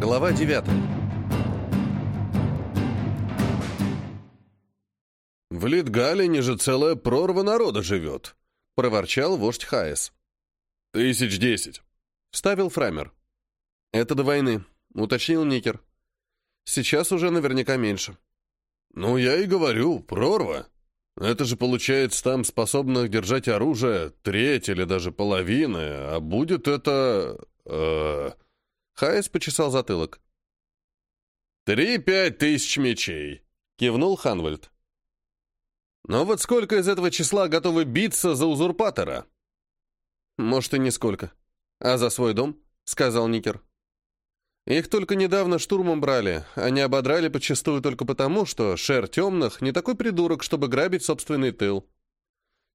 Глава 9. «В Литгалине же целая прорва народа живет», — проворчал вождь Хаес. «Тысяч десять», — вставил Фрамер. «Это до войны», — уточнил Никер. «Сейчас уже наверняка меньше». «Ну, я и говорю, прорва. Это же получается там способных держать оружие треть или даже половина, а будет это... Э, Хайс почесал затылок. «Три-пять тысяч мечей», — кивнул Ханвальд. «Но вот сколько из этого числа готовы биться за узурпатора?» «Может, и нисколько. А за свой дом?» — сказал Никер. «Их только недавно штурмом брали. Они ободрали подчастую только потому, что Шер Темных не такой придурок, чтобы грабить собственный тыл.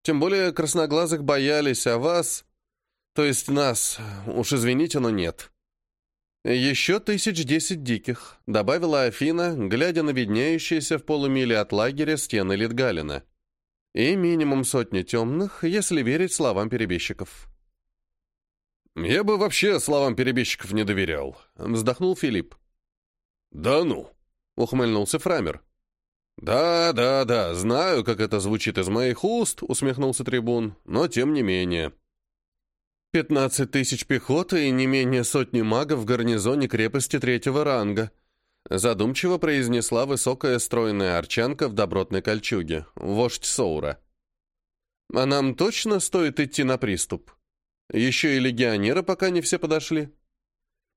Тем более красноглазых боялись, а вас... То есть нас, уж извините, но нет». «Еще тысяч десять диких», — добавила Афина, глядя на виднеющиеся в полумиле от лагеря стены Литгалина. «И минимум сотни темных, если верить словам перебежчиков». «Я бы вообще словам перебежчиков не доверял», — вздохнул Филипп. «Да ну», — ухмыльнулся Фрамер. «Да, да, да, знаю, как это звучит из моих уст», — усмехнулся трибун, — «но тем не менее». «Пятнадцать тысяч пехоты и не менее сотни магов в гарнизоне крепости третьего ранга», задумчиво произнесла высокая стройная арчанка в добротной кольчуге, вождь Соура. «А нам точно стоит идти на приступ? Еще и легионеры пока не все подошли».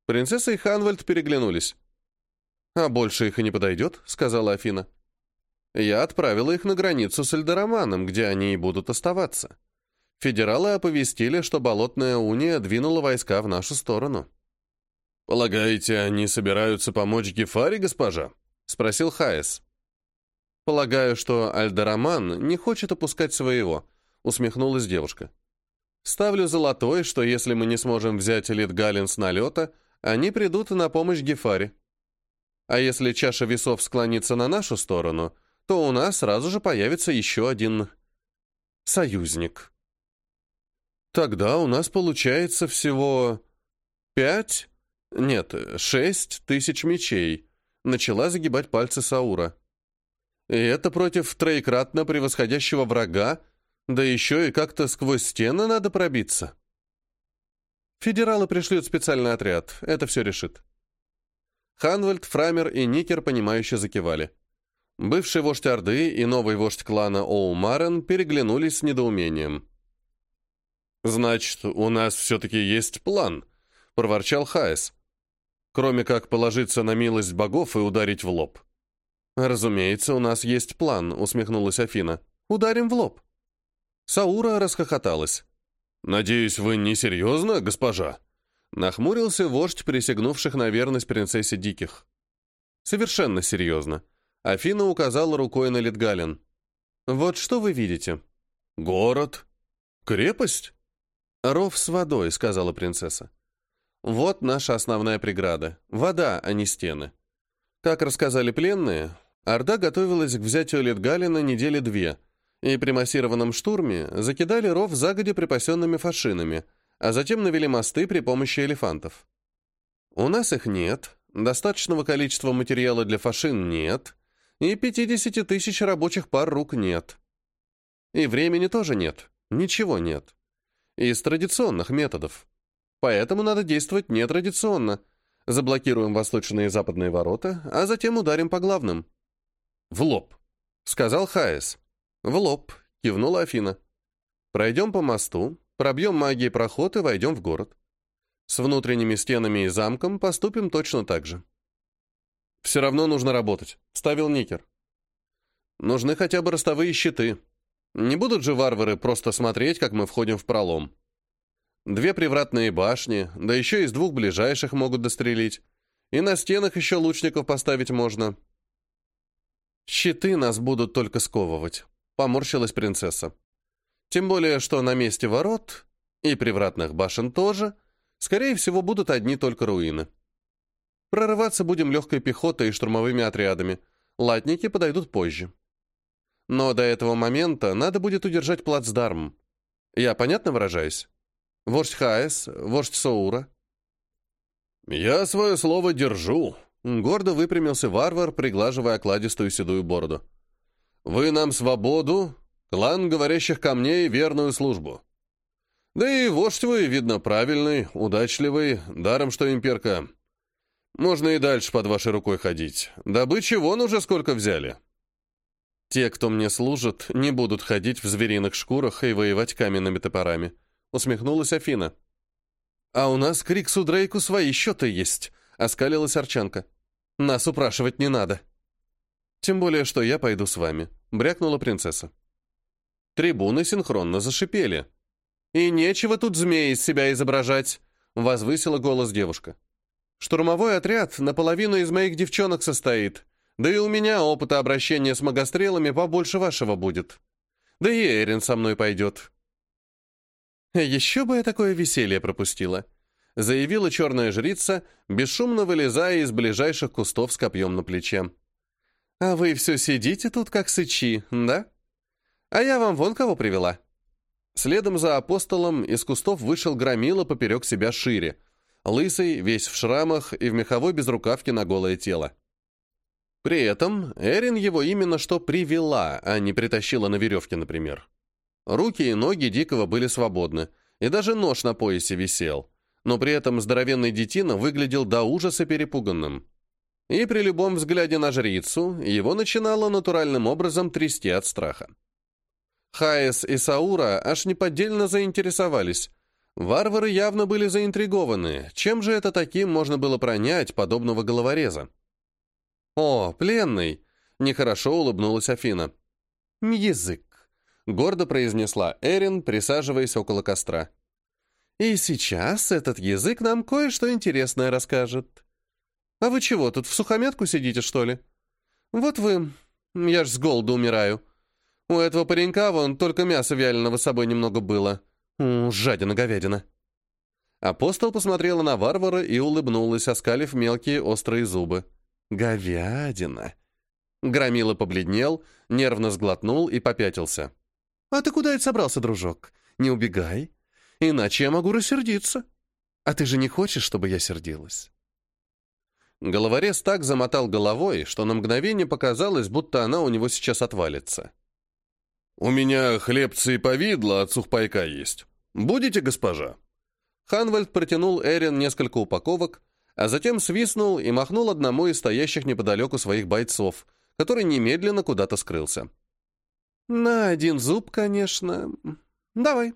Принцесса и Ханвальд переглянулись. «А больше их и не подойдет», — сказала Афина. «Я отправила их на границу с Эльдороманом, где они и будут оставаться». Федералы оповестили, что Болотная Уния двинула войска в нашу сторону. «Полагаете, они собираются помочь Гефаре, госпожа?» — спросил Хаес. «Полагаю, что Альдероман не хочет опускать своего», — усмехнулась девушка. «Ставлю золотой, что если мы не сможем взять Литгалин с налета, они придут на помощь Гефаре. А если чаша весов склонится на нашу сторону, то у нас сразу же появится еще один союзник». Тогда у нас получается всего пять, нет, шесть тысяч мечей. Начала загибать пальцы Саура. И это против троекратно превосходящего врага, да еще и как-то сквозь стены надо пробиться. Федералы пришлют специальный отряд, это все решит. Ханвальд, Фрамер и Никер, понимающе закивали. Бывший вождь Орды и новый вождь клана Оумарен переглянулись с недоумением. «Значит, у нас все-таки есть план», — проворчал Хаес. «Кроме как положиться на милость богов и ударить в лоб». «Разумеется, у нас есть план», — усмехнулась Афина. «Ударим в лоб». Саура расхохоталась. «Надеюсь, вы не серьезно, госпожа?» Нахмурился вождь, присягнувших на верность принцессе Диких. «Совершенно серьезно». Афина указала рукой на Литгалин. «Вот что вы видите?» «Город? Крепость?» «Ров с водой», — сказала принцесса. «Вот наша основная преграда. Вода, а не стены. Как рассказали пленные, Орда готовилась к взятию Литгалина недели две, и при массированном штурме закидали ров загодя припасенными фашинами, а затем навели мосты при помощи элефантов. У нас их нет, достаточного количества материала для фашин нет, и 50 тысяч рабочих пар рук нет. И времени тоже нет, ничего нет из традиционных методов. Поэтому надо действовать нетрадиционно. Заблокируем восточные и западные ворота, а затем ударим по главным. «В лоб», — сказал Хаес. «В лоб», — кивнула Афина. «Пройдем по мосту, пробьем магией проход и войдем в город. С внутренними стенами и замком поступим точно так же». «Все равно нужно работать», — ставил Никер. «Нужны хотя бы ростовые щиты», не будут же варвары просто смотреть, как мы входим в пролом. Две привратные башни, да еще из двух ближайших могут дострелить. И на стенах еще лучников поставить можно. Щиты нас будут только сковывать, поморщилась принцесса. Тем более, что на месте ворот и привратных башен тоже, скорее всего, будут одни только руины. Прорываться будем легкой пехотой и штурмовыми отрядами. Латники подойдут позже. Но до этого момента надо будет удержать плацдарм. Я понятно выражаюсь? Вождь Хаес, вождь Соура. «Я свое слово держу», — гордо выпрямился варвар, приглаживая окладистую седую бороду. «Вы нам свободу, клан говорящих камней, верную службу. Да и вождь вы, видно, правильный, удачливый, даром что имперка. Можно и дальше под вашей рукой ходить. Добычи вон уже сколько взяли». «Те, кто мне служит, не будут ходить в звериных шкурах и воевать каменными топорами», — усмехнулась Афина. «А у нас к Риксу Дрейку свои счеты есть», — оскалилась Арчанка. «Нас упрашивать не надо». «Тем более, что я пойду с вами», — брякнула принцесса. Трибуны синхронно зашипели. «И нечего тут змеи из себя изображать», — возвысила голос девушка. «Штурмовой отряд наполовину из моих девчонок состоит, да и у меня опыта обращения с магострелами побольше вашего будет. Да и Эрин со мной пойдет». «Еще бы я такое веселье пропустила», — заявила черная жрица, бесшумно вылезая из ближайших кустов с копьем на плече. «А вы все сидите тут, как сычи, да? А я вам вон кого привела». Следом за апостолом из кустов вышел громила поперек себя шире, лысый, весь в шрамах и в меховой безрукавке на голое тело. При этом Эрин его именно что привела, а не притащила на веревке, например. Руки и ноги Дикого были свободны, и даже нож на поясе висел, но при этом здоровенный детина выглядел до ужаса перепуганным. И при любом взгляде на жрицу его начинало натуральным образом трясти от страха. Хаес и Саура аж неподдельно заинтересовались. Варвары явно были заинтригованы, чем же это таким можно было пронять подобного головореза. «О, пленный!» — нехорошо улыбнулась Афина. «Язык!» — гордо произнесла Эрин, присаживаясь около костра. «И сейчас этот язык нам кое-что интересное расскажет. А вы чего, тут в сухометку сидите, что ли? Вот вы... Я ж с голоду умираю. У этого паренька вон только мяса вяленого с собой немного было. Жадина-говядина». Апостол посмотрела на варвара и улыбнулась, оскалив мелкие острые зубы. Говядина. Громила побледнел, нервно сглотнул и попятился. «А ты куда это собрался, дружок? Не убегай, иначе я могу рассердиться. А ты же не хочешь, чтобы я сердилась?» Головорез так замотал головой, что на мгновение показалось, будто она у него сейчас отвалится. «У меня хлебцы и повидло от сухпайка есть. Будете, госпожа?» Ханвальд протянул Эрин несколько упаковок, а затем свистнул и махнул одному из стоящих неподалеку своих бойцов, который немедленно куда-то скрылся. «На один зуб, конечно. Давай.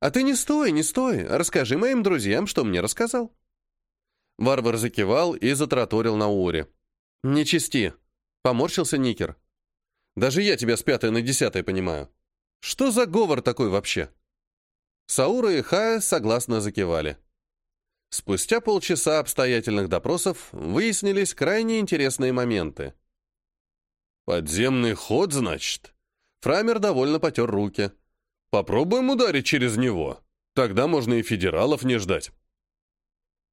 А ты не стой, не стой. Расскажи моим друзьям, что мне рассказал». Варвар закивал и затраторил на Уре. «Не чисти», — поморщился Никер. «Даже я тебя с пятой на десятой понимаю. Что за говор такой вообще?» Саура и Хая согласно закивали. Спустя полчаса обстоятельных допросов выяснились крайне интересные моменты. «Подземный ход, значит?» Фрамер довольно потер руки. «Попробуем ударить через него. Тогда можно и федералов не ждать».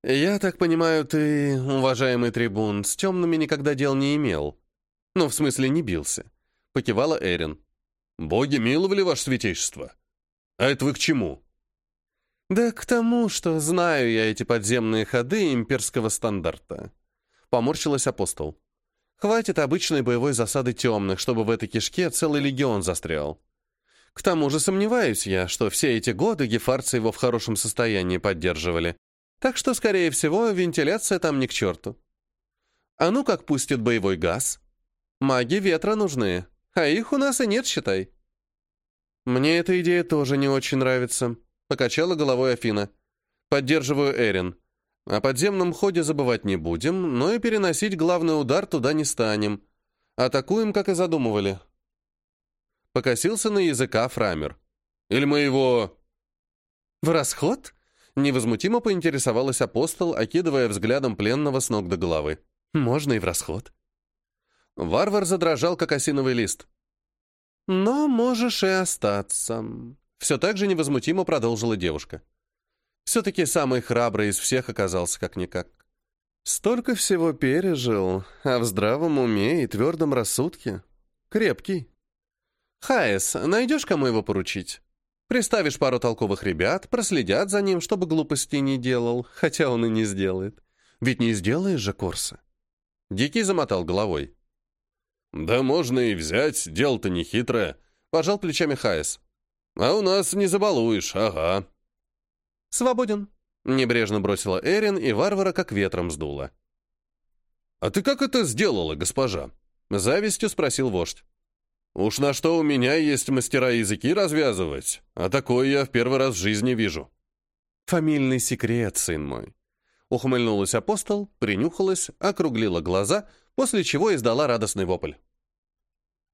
«Я так понимаю, ты, уважаемый трибун, с темными никогда дел не имел. Ну, в смысле, не бился», — покивала Эрин. «Боги миловали ваше святейшество. А это вы к чему?» «Да к тому, что знаю я эти подземные ходы имперского стандарта», — поморщилась апостол. «Хватит обычной боевой засады темных, чтобы в этой кишке целый легион застрял. К тому же сомневаюсь я, что все эти годы гефарцы его в хорошем состоянии поддерживали, так что, скорее всего, вентиляция там не к черту. А ну как пустит боевой газ? Маги ветра нужны, а их у нас и нет, считай». «Мне эта идея тоже не очень нравится», Покачала головой Афина. Поддерживаю Эрин. О подземном ходе забывать не будем, но и переносить главный удар туда не станем. Атакуем, как и задумывали. Покосился на языка Фрамер. Или мы его... В расход? Невозмутимо поинтересовалась апостол, окидывая взглядом пленного с ног до головы. Можно и в расход. Варвар задрожал, как осиновый лист. «Но можешь и остаться», все так же невозмутимо продолжила девушка. Все-таки самый храбрый из всех оказался как-никак. Столько всего пережил, а в здравом уме и твердом рассудке. Крепкий. Хаес, найдешь, кому его поручить? Приставишь пару толковых ребят, проследят за ним, чтобы глупостей не делал, хотя он и не сделает. Ведь не сделаешь же курса. Дикий замотал головой. «Да можно и взять, дело-то не хитрое», — пожал плечами Хайс. «А у нас не забалуешь, ага». «Свободен», — небрежно бросила Эрин, и варвара как ветром сдула. «А ты как это сделала, госпожа?» — завистью спросил вождь. «Уж на что у меня есть мастера языки развязывать, а такое я в первый раз в жизни вижу». «Фамильный секрет, сын мой». Ухмыльнулась апостол, принюхалась, округлила глаза, после чего издала радостный вопль.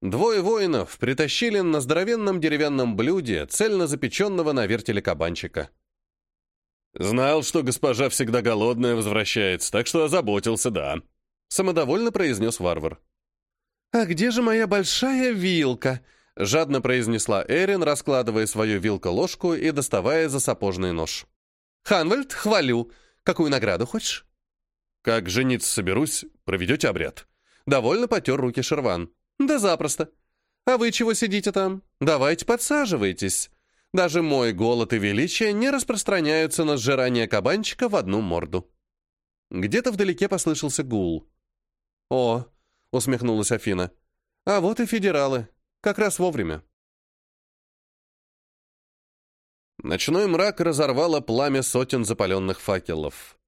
Двое воинов притащили на здоровенном деревянном блюде цельно запеченного на вертеле кабанчика. «Знал, что госпожа всегда голодная возвращается, так что озаботился, да», — самодовольно произнес варвар. «А где же моя большая вилка?» — жадно произнесла Эрин, раскладывая свою вилку-ложку и доставая за сапожный нож. «Ханвальд, хвалю. Какую награду хочешь?» «Как жениться соберусь, проведете обряд». Довольно потер руки Шерван. «Да запросто. А вы чего сидите там? Давайте подсаживайтесь. Даже мой голод и величие не распространяются на сжирание кабанчика в одну морду». Где-то вдалеке послышался гул. «О!» — усмехнулась Афина. «А вот и федералы. Как раз вовремя». Ночной мрак разорвало пламя сотен запаленных факелов.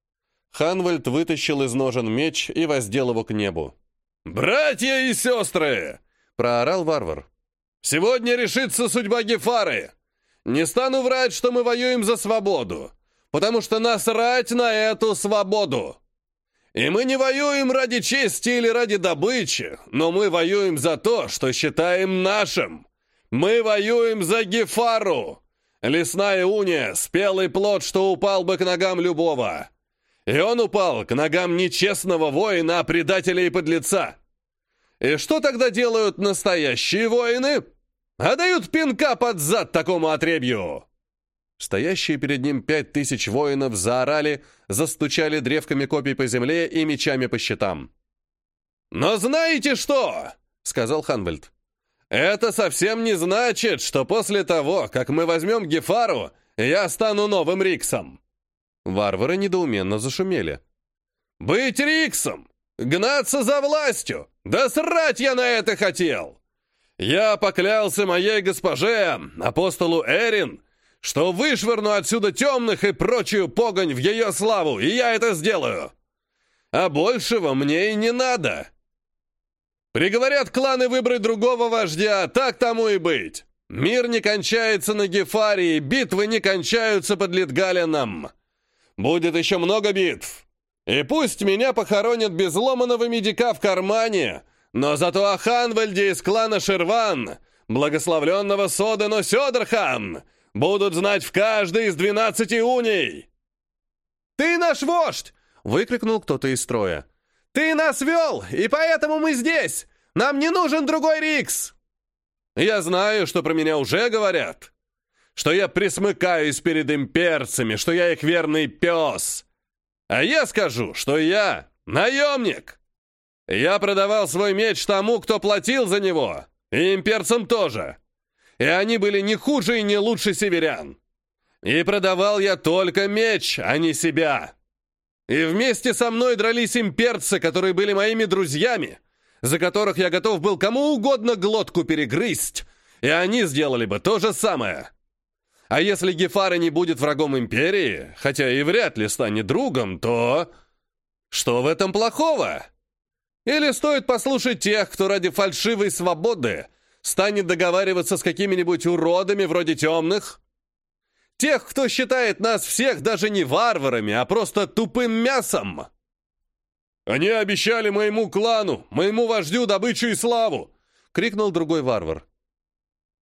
Ханвальд вытащил из ножен меч и воздел его к небу. «Братья и сестры!» — проорал варвар. «Сегодня решится судьба Гефары. Не стану врать, что мы воюем за свободу, потому что насрать на эту свободу. И мы не воюем ради чести или ради добычи, но мы воюем за то, что считаем нашим. Мы воюем за Гефару. Лесная уния — спелый плод, что упал бы к ногам любого. И он упал к ногам нечестного воина, предателя и подлеца. И что тогда делают настоящие воины? А дают пинка под зад такому отребью. Стоящие перед ним пять тысяч воинов заорали, застучали древками копий по земле и мечами по щитам. «Но знаете что?» — сказал Ханвальд. «Это совсем не значит, что после того, как мы возьмем Гефару, я стану новым Риксом». Варвары недоуменно зашумели. «Быть Риксом! Гнаться за властью! Да срать я на это хотел! Я поклялся моей госпоже, апостолу Эрин, что вышвырну отсюда темных и прочую погонь в ее славу, и я это сделаю. А большего мне и не надо. Приговорят кланы выбрать другого вождя, так тому и быть. Мир не кончается на Гефарии, битвы не кончаются под Литгалином. Будет еще много битв. И пусть меня похоронят без ломаного медика в кармане, но зато о Ханвальде из клана Шерван, благословленного Содену Сёдерхан, будут знать в каждой из двенадцати уней. «Ты наш вождь!» — выкрикнул кто-то из строя. «Ты нас вел, и поэтому мы здесь! Нам не нужен другой Рикс!» «Я знаю, что про меня уже говорят, что я присмыкаюсь перед имперцами, что я их верный пес. А я скажу, что я наемник. Я продавал свой меч тому, кто платил за него, и имперцам тоже. И они были не хуже и не лучше северян. И продавал я только меч, а не себя. И вместе со мной дрались имперцы, которые были моими друзьями, за которых я готов был кому угодно глотку перегрызть, и они сделали бы то же самое. А если Гефара не будет врагом империи, хотя и вряд ли станет другом, то... Что в этом плохого? Или стоит послушать тех, кто ради фальшивой свободы станет договариваться с какими-нибудь уродами вроде темных? Тех, кто считает нас всех даже не варварами, а просто тупым мясом. «Они обещали моему клану, моему вождю добычу и славу!» — крикнул другой варвар.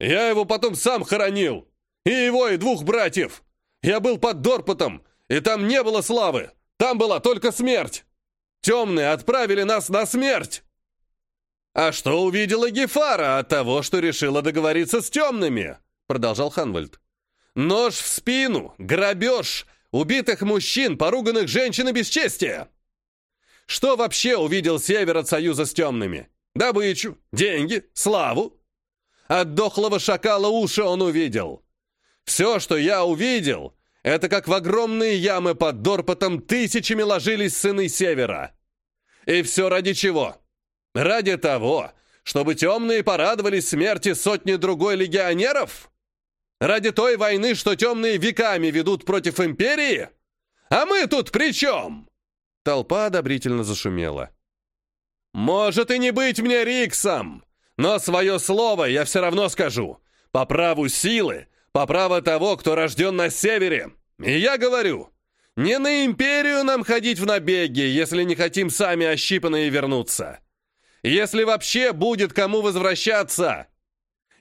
«Я его потом сам хоронил! И его, и двух братьев! Я был под Дорпотом, и там не было славы! Там была только смерть! Темные отправили нас на смерть!» «А что увидела Гефара от того, что решила договориться с темными?» — продолжал Ханвальд. «Нож в спину, грабеж, убитых мужчин, поруганных женщин и бесчестие!» Что вообще увидел Север от союза с темными? Добычу, деньги, славу. От дохлого шакала уши он увидел. Все, что я увидел, Это как в огромные ямы под Дорпотом тысячами ложились сыны Севера. И все ради чего? Ради того, чтобы темные порадовались смерти сотни другой легионеров? Ради той войны, что темные веками ведут против империи? А мы тут при чем?» Толпа одобрительно зашумела. «Может и не быть мне Риксом, но свое слово я все равно скажу. По праву силы, по праву того, кто рожден на севере. И я говорю, не на империю нам ходить в набеги, если не хотим сами ощипанные вернуться. Если вообще будет кому возвращаться.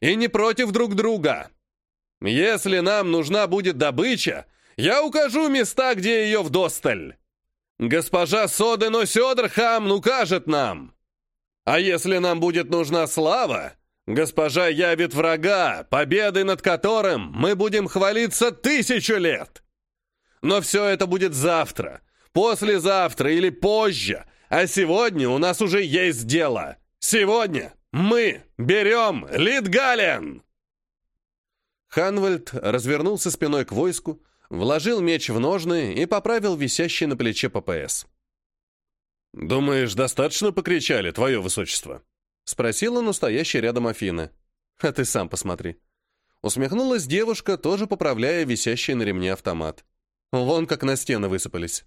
И не против друг друга. Если нам нужна будет добыча, я укажу места, где ее вдосталь. Госпожа Содено Сёдерхам укажет нам. А если нам будет нужна слава, госпожа явит врага, победой над которым мы будем хвалиться тысячу лет. Но все это будет завтра, послезавтра или позже, а сегодня у нас уже есть дело. Сегодня мы берем Литгален!» Ханвальд развернулся спиной к войску, вложил меч в ножны и поправил висящий на плече ППС. «Думаешь, достаточно покричали, твое высочество?» — спросила настоящая рядом Афина. «А ты сам посмотри». Усмехнулась девушка, тоже поправляя висящий на ремне автомат. Вон как на стены высыпались.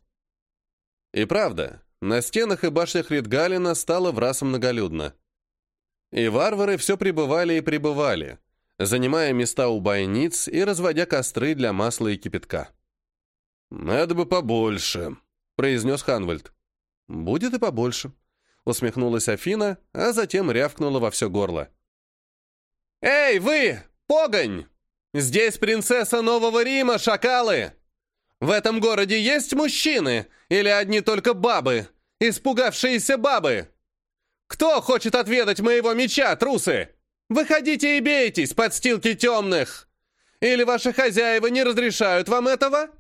И правда, на стенах и башнях Ридгалина стало в раз многолюдно. И варвары все пребывали и пребывали, занимая места у бойниц и разводя костры для масла и кипятка. «Надо бы побольше», — произнес Ханвальд. «Будет и побольше», — усмехнулась Афина, а затем рявкнула во все горло. «Эй, вы, погонь! Здесь принцесса Нового Рима, шакалы! В этом городе есть мужчины или одни только бабы, испугавшиеся бабы? Кто хочет отведать моего меча, трусы? Выходите и бейтесь, подстилки темных! Или ваши хозяева не разрешают вам этого?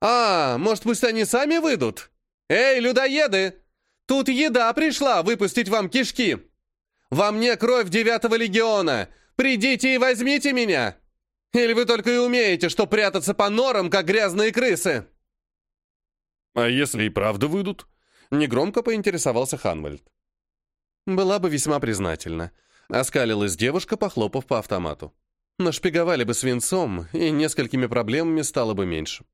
А, может, пусть они сами выйдут? Эй, людоеды! Тут еда пришла выпустить вам кишки! Во мне кровь девятого легиона! Придите и возьмите меня! Или вы только и умеете, что прятаться по норам, как грязные крысы?» «А если и правда выйдут?» — негромко поинтересовался Ханвальд. «Была бы весьма признательна», Оскалилась девушка, похлопав по автомату. Нашпиговали бы свинцом, и несколькими проблемами стало бы меньше.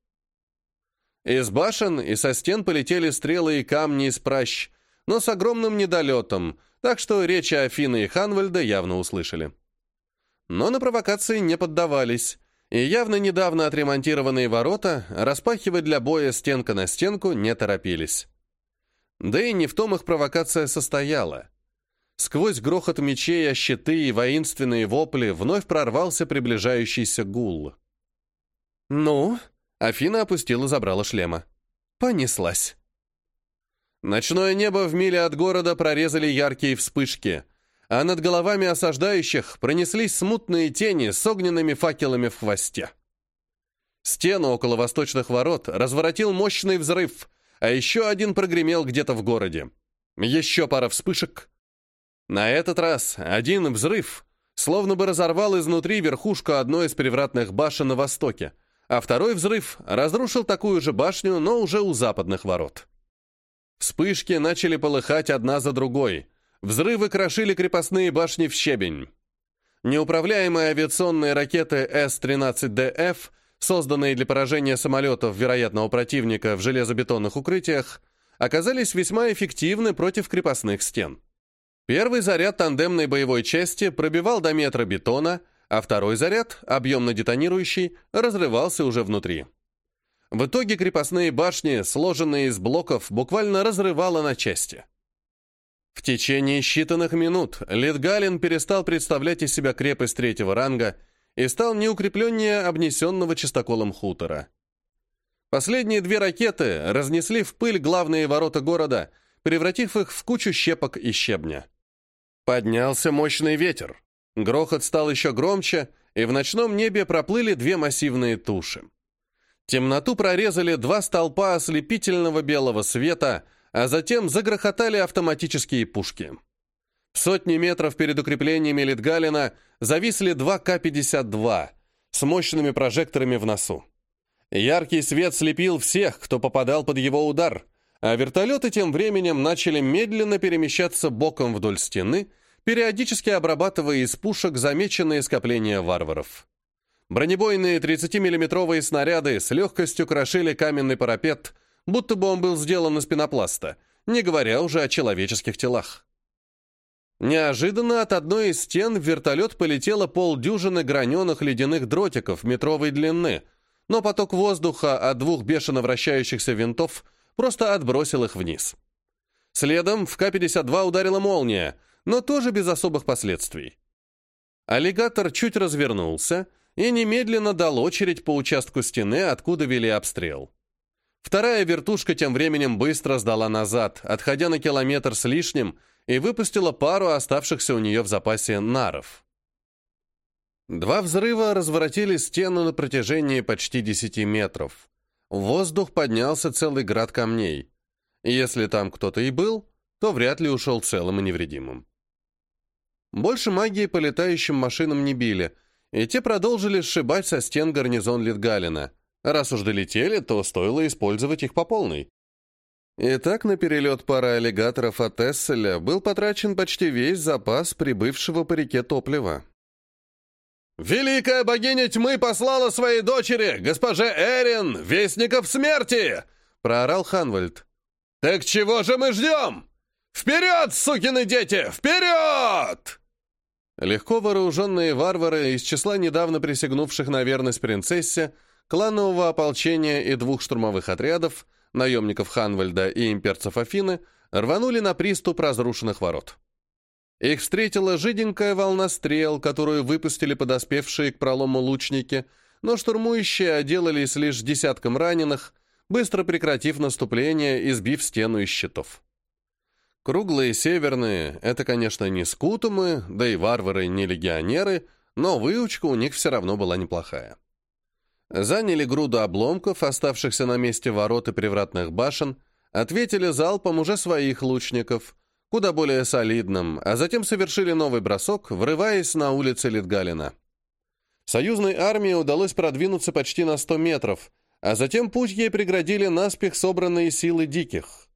Из башен и со стен полетели стрелы и камни из пращ, но с огромным недолетом, так что речи Афины и Ханвальда явно услышали. Но на провокации не поддавались, и явно недавно отремонтированные ворота распахивать для боя стенка на стенку не торопились. Да и не в том их провокация состояла. Сквозь грохот мечей о щиты и воинственные вопли вновь прорвался приближающийся гул. «Ну?» — Афина опустила забрала шлема. «Понеслась». Ночное небо в миле от города прорезали яркие вспышки, а над головами осаждающих пронеслись смутные тени с огненными факелами в хвосте. Стену около восточных ворот разворотил мощный взрыв, а еще один прогремел где-то в городе. Еще пара вспышек, на этот раз один взрыв словно бы разорвал изнутри верхушку одной из привратных башен на востоке, а второй взрыв разрушил такую же башню, но уже у западных ворот. Вспышки начали полыхать одна за другой. Взрывы крошили крепостные башни в щебень. Неуправляемые авиационные ракеты С-13ДФ, созданные для поражения самолетов вероятного противника в железобетонных укрытиях, оказались весьма эффективны против крепостных стен. Первый заряд тандемной боевой части пробивал до метра бетона, а второй заряд, объемно детонирующий, разрывался уже внутри. В итоге крепостные башни, сложенные из блоков, буквально разрывало на части. В течение считанных минут Литгалин перестал представлять из себя крепость третьего ранга и стал неукрепленнее обнесенного чистоколом хутора. Последние две ракеты разнесли в пыль главные ворота города, превратив их в кучу щепок и щебня. Поднялся мощный ветер. Грохот стал еще громче, и в ночном небе проплыли две массивные туши. Темноту прорезали два столпа ослепительного белого света, а затем загрохотали автоматические пушки. В сотни метров перед укреплениями Литгалина зависли два К-52 с мощными прожекторами в носу. Яркий свет слепил всех, кто попадал под его удар, а вертолеты тем временем начали медленно перемещаться боком вдоль стены, периодически обрабатывая из пушек замеченные скопления варваров. Бронебойные 30-миллиметровые снаряды с легкостью крошили каменный парапет, будто бы он был сделан из пенопласта, не говоря уже о человеческих телах. Неожиданно от одной из стен в вертолет полетело полдюжины граненых ледяных дротиков метровой длины, но поток воздуха от двух бешено вращающихся винтов просто отбросил их вниз. Следом в К-52 ударила молния, но тоже без особых последствий. Аллигатор чуть развернулся и немедленно дал очередь по участку стены, откуда вели обстрел. Вторая вертушка тем временем быстро сдала назад, отходя на километр с лишним, и выпустила пару оставшихся у нее в запасе наров. Два взрыва разворотили стену на протяжении почти 10 метров. В воздух поднялся целый град камней. Если там кто-то и был, то вряд ли ушел целым и невредимым. Больше магии по летающим машинам не били, и те продолжили сшибать со стен гарнизон Литгалина. Раз уж долетели, то стоило использовать их по полной. Итак, на перелет пары аллигаторов от Эсселя был потрачен почти весь запас прибывшего по реке топлива. «Великая богиня тьмы послала своей дочери, госпоже Эрин, вестников смерти!» — проорал Ханвальд. «Так чего же мы ждем? Вперед, сукины дети, вперед!» Легко вооруженные варвары из числа недавно присягнувших на верность принцессе, кланового ополчения и двух штурмовых отрядов — наемников Ханвальда и имперцев Афины, рванули на приступ разрушенных ворот. Их встретила жиденькая волна стрел, которую выпустили подоспевшие к пролому лучники, но штурмующие отделались лишь десятком раненых, быстро прекратив наступление и сбив стену из щитов. Круглые северные — это, конечно, не скутумы, да и варвары не легионеры, но выучка у них все равно была неплохая заняли груду обломков, оставшихся на месте ворот и привратных башен, ответили залпом уже своих лучников, куда более солидным, а затем совершили новый бросок, врываясь на улицы Литгалина. Союзной армии удалось продвинуться почти на 100 метров, а затем путь ей преградили наспех собранные силы диких.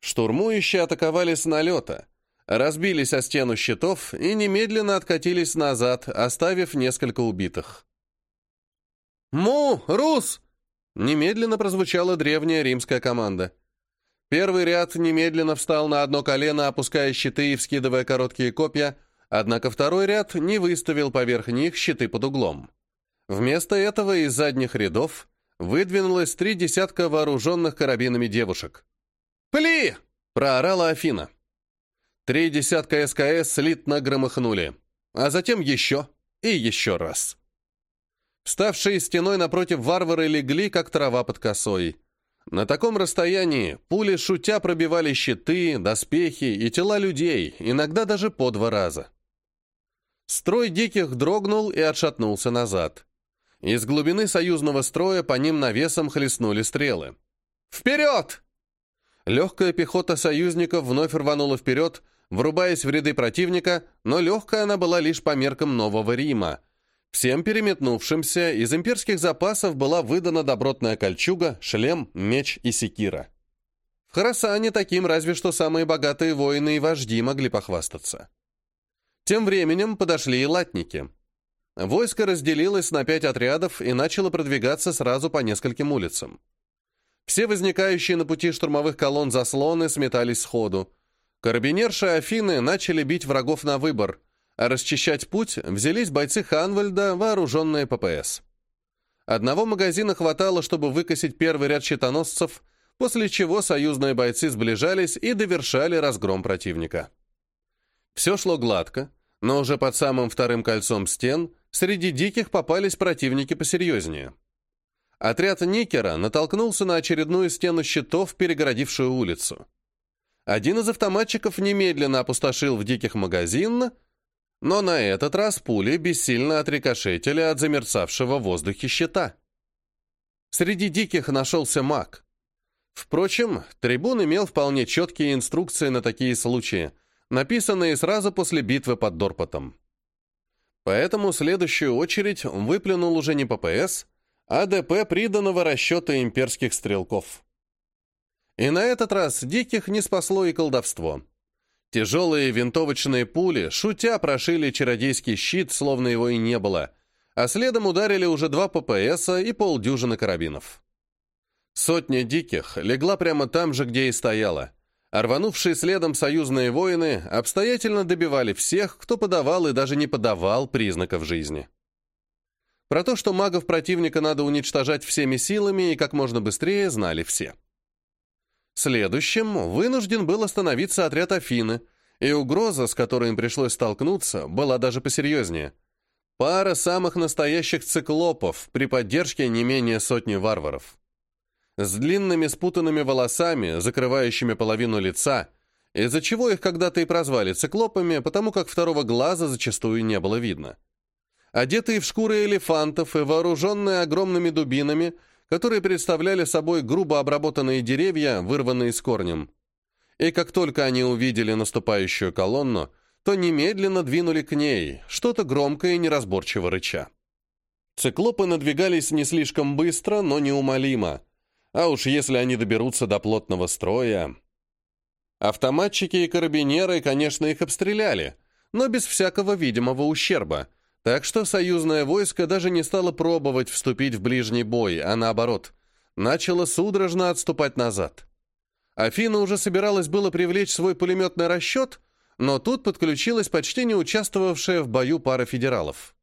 Штурмующие атаковали с налета, разбились о стену щитов и немедленно откатились назад, оставив несколько убитых. «Му! Рус!» Немедленно прозвучала древняя римская команда. Первый ряд немедленно встал на одно колено, опуская щиты и вскидывая короткие копья, однако второй ряд не выставил поверх них щиты под углом. Вместо этого из задних рядов выдвинулось три десятка вооруженных карабинами девушек. «Пли!» — проорала Афина. Три десятка СКС слитно громыхнули, а затем еще и еще раз. Ставшие стеной напротив варвары легли, как трава под косой. На таком расстоянии пули шутя пробивали щиты, доспехи и тела людей, иногда даже по два раза. Строй диких дрогнул и отшатнулся назад. Из глубины союзного строя по ним навесом хлестнули стрелы. «Вперед!» Легкая пехота союзников вновь рванула вперед, врубаясь в ряды противника, но легкая она была лишь по меркам Нового Рима, Всем переметнувшимся из имперских запасов была выдана добротная кольчуга, шлем, меч и секира. В Харасане таким разве что самые богатые воины и вожди могли похвастаться. Тем временем подошли и латники. Войско разделилось на пять отрядов и начало продвигаться сразу по нескольким улицам. Все возникающие на пути штурмовых колонн заслоны сметались сходу. Карабинерши Афины начали бить врагов на выбор, а расчищать путь взялись бойцы Ханвальда, вооруженные ППС. Одного магазина хватало, чтобы выкосить первый ряд щитоносцев, после чего союзные бойцы сближались и довершали разгром противника. Все шло гладко, но уже под самым вторым кольцом стен среди диких попались противники посерьезнее. Отряд Никера натолкнулся на очередную стену щитов, перегородившую улицу. Один из автоматчиков немедленно опустошил в диких магазин, но на этот раз пули бессильно отрикошетили от замерцавшего в воздухе щита. Среди диких нашелся маг. Впрочем, трибун имел вполне четкие инструкции на такие случаи, написанные сразу после битвы под Дорпотом. Поэтому следующую очередь выплюнул уже не ППС, АДП приданного расчета имперских стрелков. И на этот раз диких не спасло и колдовство. Тяжелые винтовочные пули, шутя, прошили чародейский щит, словно его и не было, а следом ударили уже два ППСа и полдюжины карабинов. Сотня диких легла прямо там же, где и стояла, а следом союзные воины обстоятельно добивали всех, кто подавал и даже не подавал признаков жизни. Про то, что магов противника надо уничтожать всеми силами и как можно быстрее, знали все. Следующим вынужден был остановиться отряд Афины, и угроза, с которой им пришлось столкнуться, была даже посерьезнее. Пара самых настоящих циклопов при поддержке не менее сотни варваров. С длинными спутанными волосами, закрывающими половину лица, из-за чего их когда-то и прозвали циклопами, потому как второго глаза зачастую не было видно. Одетые в шкуры элефантов и вооруженные огромными дубинами – которые представляли собой грубо обработанные деревья, вырванные с корнем. И как только они увидели наступающую колонну, то немедленно двинули к ней, что-то громкое и неразборчиво рыча. Циклопы надвигались не слишком быстро, но неумолимо. А уж если они доберутся до плотного строя... Автоматчики и карабинеры, конечно, их обстреляли, но без всякого видимого ущерба — так что союзное войско даже не стало пробовать вступить в ближний бой, а наоборот, начало судорожно отступать назад. Афина уже собиралась было привлечь свой пулеметный расчет, но тут подключилась почти не участвовавшая в бою пара федералов.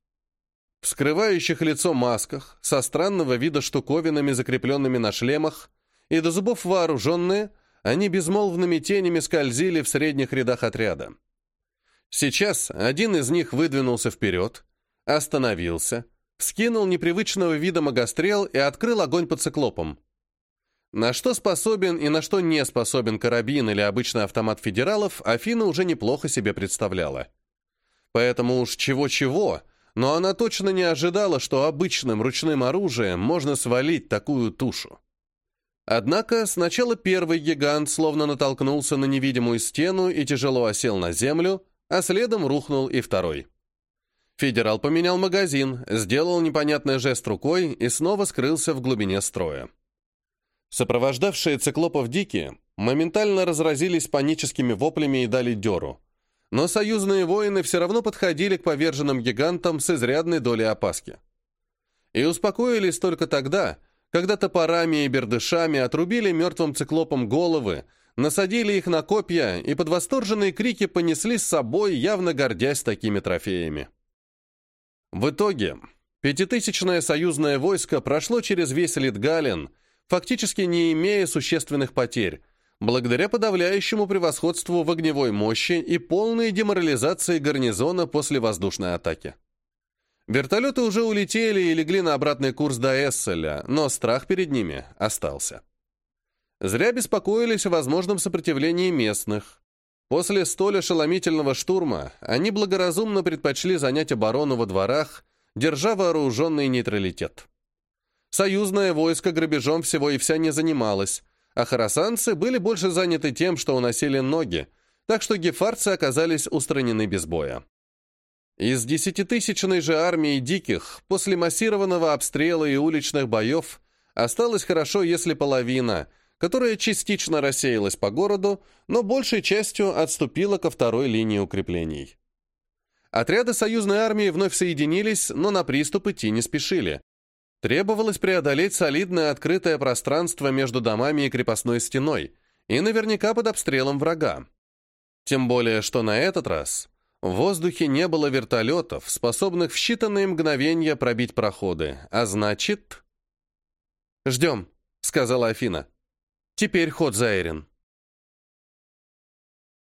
В скрывающих лицо масках, со странного вида штуковинами, закрепленными на шлемах, и до зубов вооруженные, они безмолвными тенями скользили в средних рядах отряда. Сейчас один из них выдвинулся вперед, остановился, скинул непривычного вида магострел и открыл огонь по циклопам. На что способен и на что не способен карабин или обычный автомат федералов, Афина уже неплохо себе представляла. Поэтому уж чего-чего, но она точно не ожидала, что обычным ручным оружием можно свалить такую тушу. Однако сначала первый гигант словно натолкнулся на невидимую стену и тяжело осел на землю, а следом рухнул и второй. Федерал поменял магазин, сделал непонятный жест рукой и снова скрылся в глубине строя. Сопровождавшие циклопов дикие моментально разразились паническими воплями и дали дёру. Но союзные воины все равно подходили к поверженным гигантам с изрядной долей опаски. И успокоились только тогда, когда топорами и бердышами отрубили мертвым циклопам головы, насадили их на копья и под восторженные крики понесли с собой, явно гордясь такими трофеями. В итоге, пятитысячное союзное войско прошло через весь Литгален, фактически не имея существенных потерь, благодаря подавляющему превосходству в огневой мощи и полной деморализации гарнизона после воздушной атаки. Вертолеты уже улетели и легли на обратный курс до Эсселя, но страх перед ними остался. Зря беспокоились о возможном сопротивлении местных. После столь ошеломительного штурма они благоразумно предпочли занять оборону во дворах, держа вооруженный нейтралитет. Союзное войско грабежом всего и вся не занималось, а харасанцы были больше заняты тем, что уносили ноги, так что гефарцы оказались устранены без боя. Из десятитысячной же армии диких после массированного обстрела и уличных боев осталось хорошо, если половина — которая частично рассеялась по городу, но большей частью отступила ко второй линии укреплений. Отряды союзной армии вновь соединились, но на приступ идти не спешили. Требовалось преодолеть солидное открытое пространство между домами и крепостной стеной, и наверняка под обстрелом врага. Тем более, что на этот раз в воздухе не было вертолетов, способных в считанные мгновения пробить проходы, а значит... «Ждем», — сказала Афина. Теперь ход за Эрин.